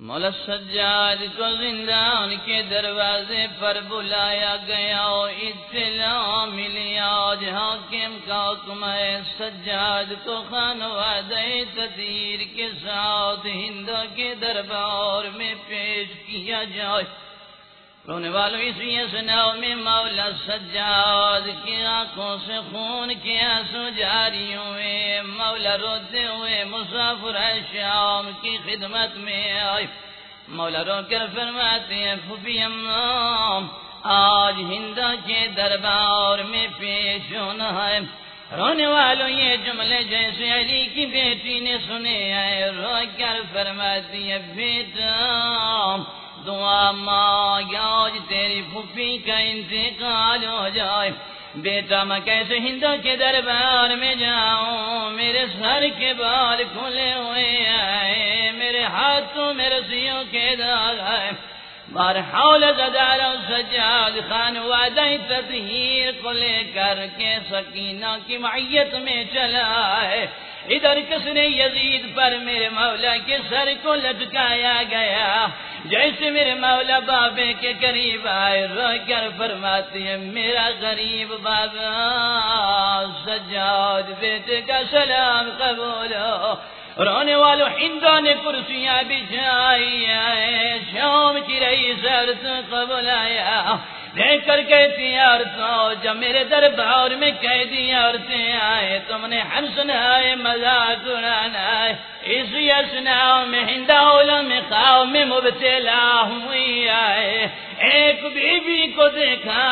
مولا سجاد کو زندان کے دروازے پر بلایا گیا اطلاع ملی آج حاکم کا حکم ہے۔ سجاد کو خانواد تدیر کے ساتھ ہندو کے دربار میں پیش کیا جائے۔ رونے والوں اس سناؤ میں مولا سجاد کی آنکھوں سے خون کے آنسو جاری ہوئے، مولا روتے ہوئے مسافر شام کی خدمت میں آئے۔ مولا رو کر فرماتے ہیں پھوپھی امام، آج ہندا کے دربار میں پیش ہونا ہے۔ رونے والوں یہ جملے جیسے علی کی بیٹی نے سنے آئے رو کر فرماتی ہے، بیٹا دعا ماں آج تیری پھوپھی کا انتقال ہو جائے۔ بیٹا میں کیسے ہندو کے دربار میں جاؤں؟ میرے سر کے بال کھلے ہوئے آئے میرے ہاتھوں میں رسیوں کے داغ آئے بار حول زدار سجاد خان وعدہ تطہیر کو لے کر کے سکینہ کی معیت میں چلا ہے۔ ادھر کس نے یزید پر میرے مولا کے سر کو لٹکایا گیا؟ جیسے میرے مولا بابے کے قریب آئے، رو کر فرماتی ہے میرا غریب بابا، سجاد بیٹے کا سلام قبول رونے والوں ہندو نے کرسیاں بچھائی آئے شام کی رہی سر قبول آیا۔ دیکھ کر کہتی عورتوں جب میرے دربار میں قیدی عورتیں آئے تم نے ہم سنائے مزاق اڑانا ہے اس یسناؤ میں ہندا میں خاؤ میں مبتلا ہوئی آئے۔ ایک بی بی کو دیکھا،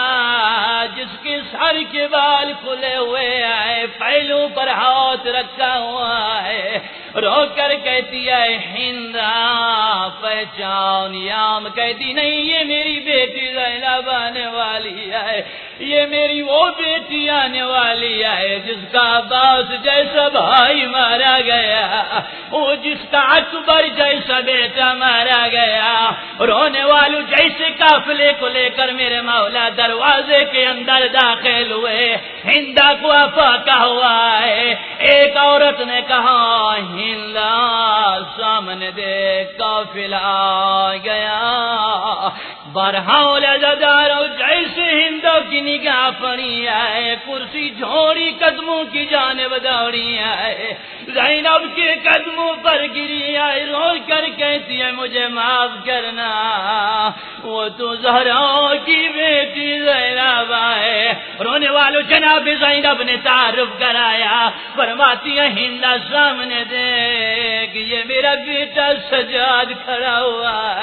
جس کی سر کے بال کھلے ہوئے آئے پہلو پر ہاتھ رکھا ہوا ہے۔ رو کر کہتی ہے ہندا پہچان یام. کہتی، نہیں، یہ میری بیٹی زینب آنے والی ہے. یہ میری وہ بیٹی آنے والی ہے جس کا باس جیسا بھائی مارا گیا، وہ جس کا اکبر جیسا بیٹا مارا گیا۔ رونے والوں جیسے قافلے کو لے کر میرے مولا دروازے کے اندر داخل ہوئے۔ ہندا کو افاقہ ہوا ہے۔ ایک عورت نے کہا ہندا سامنے دے قافلہ گیا۔ برہاؤ لدارو جیسے کی نگاہ پڑی ہے، کرسی جھوڑی قدموں کی جانب دوڑی ہے۔ زینب کے قدموں پر گری آئے، رو کر کہتی ہے، مجھے معاف کرنا۔ وہ تو زہرا کی بیٹی زینب ہے۔ رونے والوں جناب زینب نے تعارف کرایا۔ فرماتی ہے ہندا سامنے دیکھ، یہ میرا بیٹا سجاد کھڑا ہوا ہے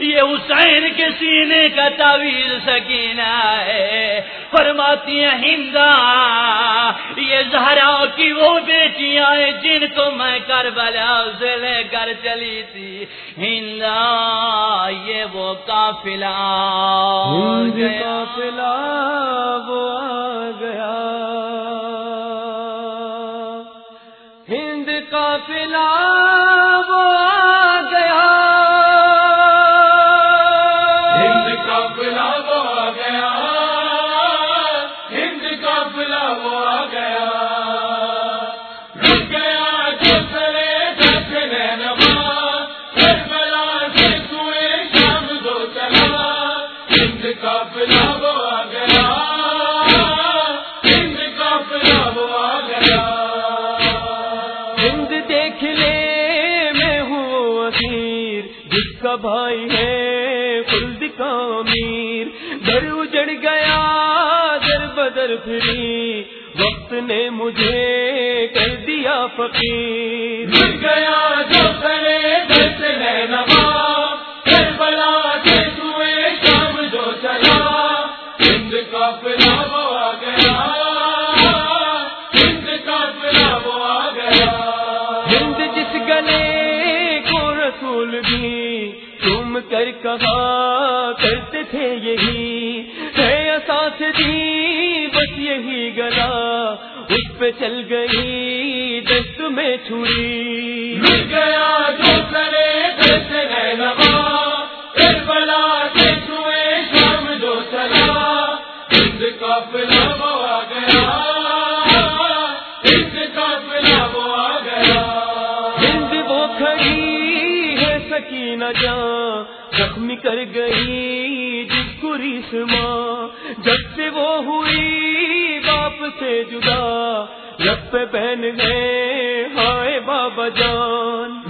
یہ حسین کے سینے کا تعویل سکینہ ہے۔ فرماتی ہیں ہندا یہ زہرا کی وہ بیٹیاں ہیں جن کو میں کربلا سے لے کر چلی تھی۔ ہندا یہ وہ قافلہ۔ قافلہ۔ بھائی ہے خلد کا امیر۔ گھر اجڑ گیا در بدر پھری وقت نے مجھے کر دیا فقیر۔ گیا جو کرے دس رہنما بھی تم کر کہا کرتے تھے یہی؟ ہے اساس دی بس یہی گلا۔ اس پہ چل گئی دست میں چھری۔ مل گیا جو جاں زخمی کر گئی جس کو ماں جب سے وہ ہوئی باپ سے جدا، لب پہ پہن گئے، ہائے بابا جان۔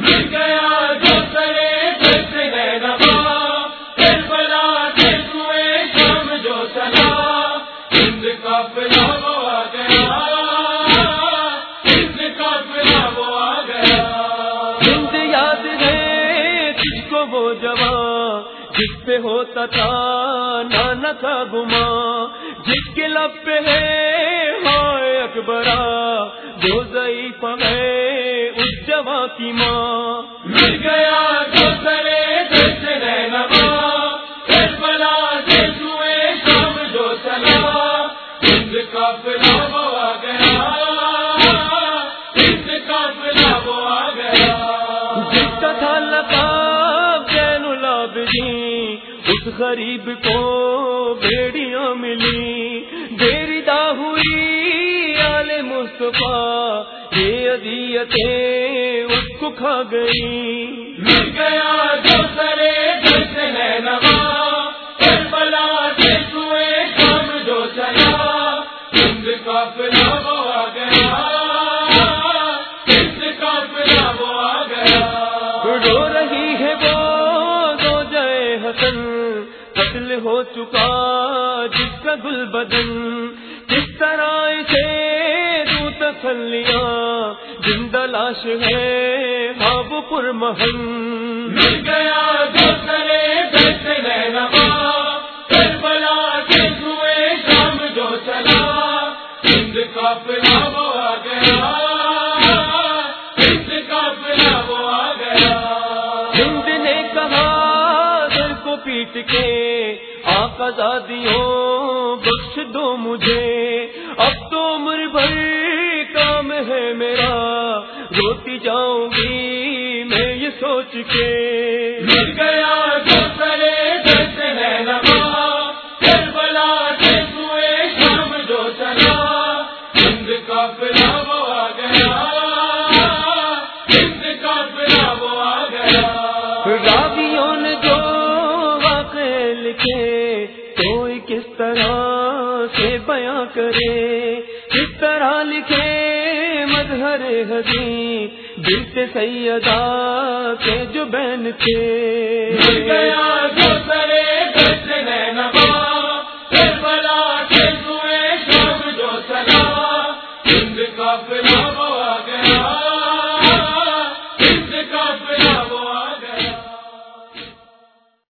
جس پہ ہوتا تھا نانا کا گما جس کے لب پہ ہے ہائے اکبرا جو ضعیف ہے اس جوان کی ماں۔ مل گیا جو سرے بلا شام جو کا اس غریب کو بیڑیاں ملی دیردا ہوئی آل مصطفیٰ۔ یہ اذیتیں اس کو کھا گئی مل گیا جو سرے جائے حسن قتل ہو چکا جس کا گل بدن۔ کس طرح سے دو تسلیاں، زندہ لاش ہے ہاب پر محن مل گیا جو سرے جس ہے نوا بلا کے سوئے شام جو چلا۔ ہند کا پلا پیٹ کے آقا ہو، بخش دو مجھے۔ اب تو عمر بھر کام ہے میرا، روتی جاؤں گی میں یہ سوچ کے۔ مل گیا لکھے کوئی کس طرح سے بیاں کرے کس طرح لکھے مظہر ہری بنت سیدا کے جو بین تھے Yeah.